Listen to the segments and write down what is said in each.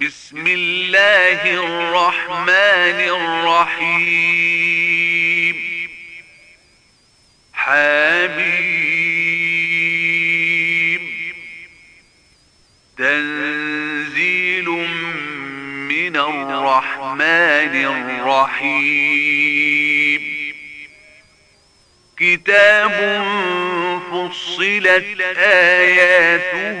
بسم الله الرحمن الرحيم. حبيب تنزيل من الرحمن الرحيم. كتاب فصلت آياته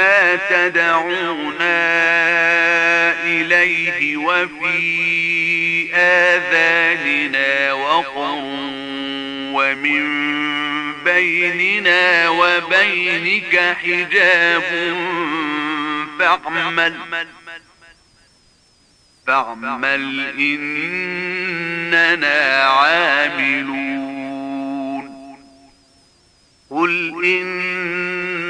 ما تدعونا إليه وفي آذاننا وقر ومن بيننا وبينك حجاب فاعمل فاعمل إننا عاملون قل إن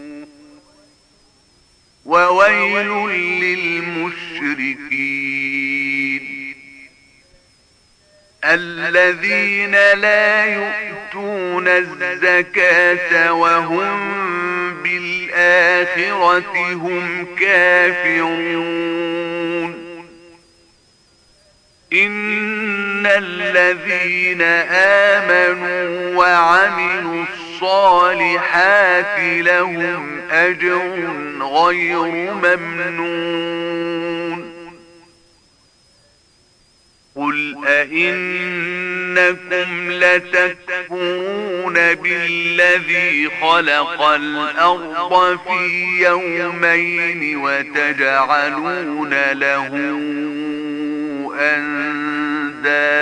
وويل للمشركين الذين لا يؤتون الزكاة وهم بالآخرة هم كافرون إن الذين آمنوا وعملوا الصالحات لهم أجر غير ممنون. قل أئنكم لتكفرون بالذي خلق الأرض في يومين وتجعلون له أندادا.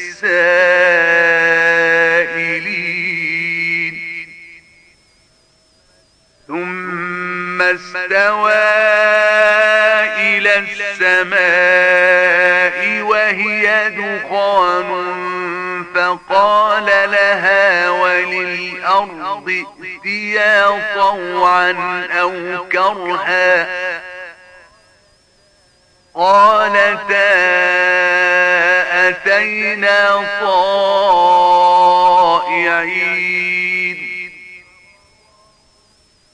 سائلين ثم استوى إلى السماء وهي دخان فقال لها وللأرض ائتيا طوعا أو كرها. قالتا بين طائعين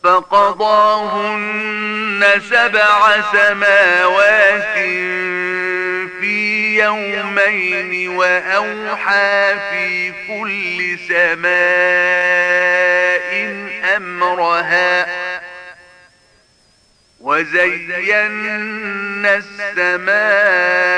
فقضاهن سبع سماوات في يومين وأوحى في كل سماء أمرها وزينا السماء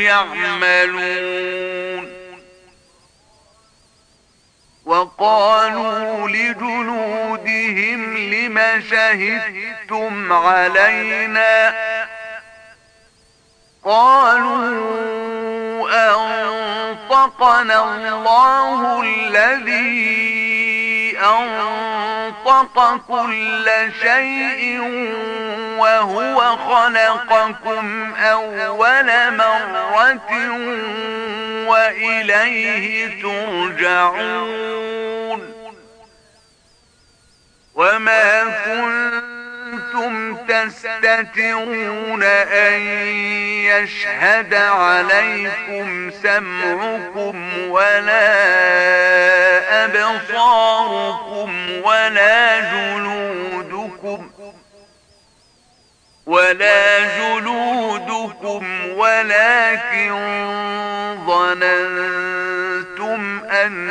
يعملون وقالوا لجنودهم لما شهدتم علينا قالوا أنطقنا الله الذي أنطق كل شيء وهو خلقكم أول مرة وإليه ترجعون وما كنتم تستترون أن يشهد عليكم سمعكم ولا أبصاركم ولا جلودكم ولا جلودكم ولكن ظننتم أن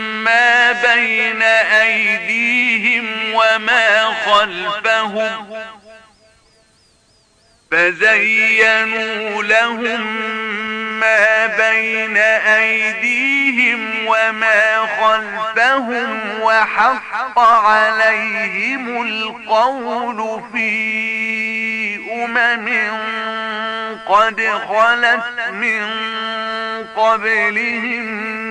ما بين أيديهم وما خلفهم فزينوا لهم ما بين أيديهم وما خلفهم وحق عليهم القول في أمم قد خلت من قبلهم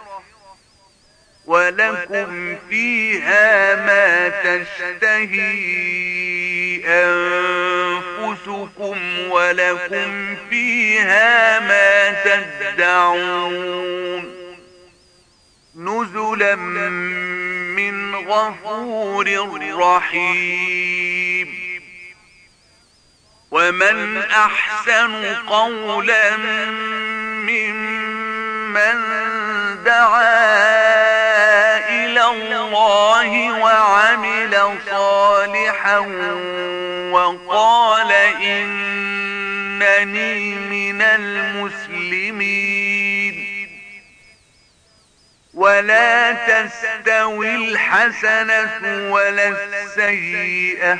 ولكم فيها ما تشتهي أنفسكم ولكم فيها ما تدعون نزلا من غفور رحيم ومن أحسن قولا ممن دعاه الله وعمل صالحا وقال إنني من المسلمين. ولا تستوي الحسنة ولا السيئة.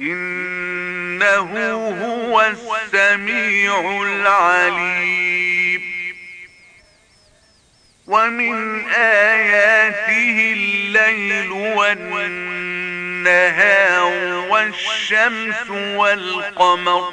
إنه هو السميع العليم. ومن آياته الليل والنهار والشمس والقمر.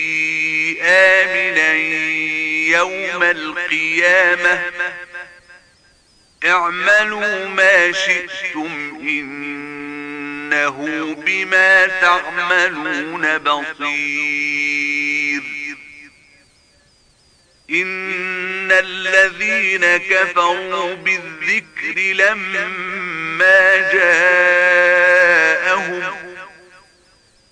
آمنا يوم القيامة. اعملوا ما شئتم إنه بما تعملون بصير. إن الذين كفروا بالذكر لما جاءهم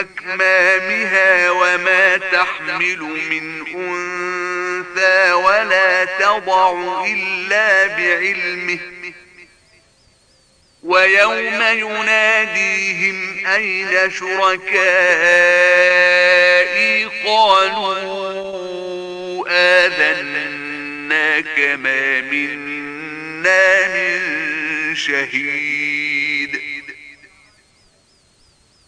أكمامها وما تحمل من أنثى ولا تضع إلا بعلمه. ويوم يناديهم أين شركائي؟ قالوا آذناك ما منا من شهيد.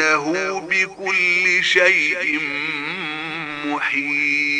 إنه بكل شيء محيط.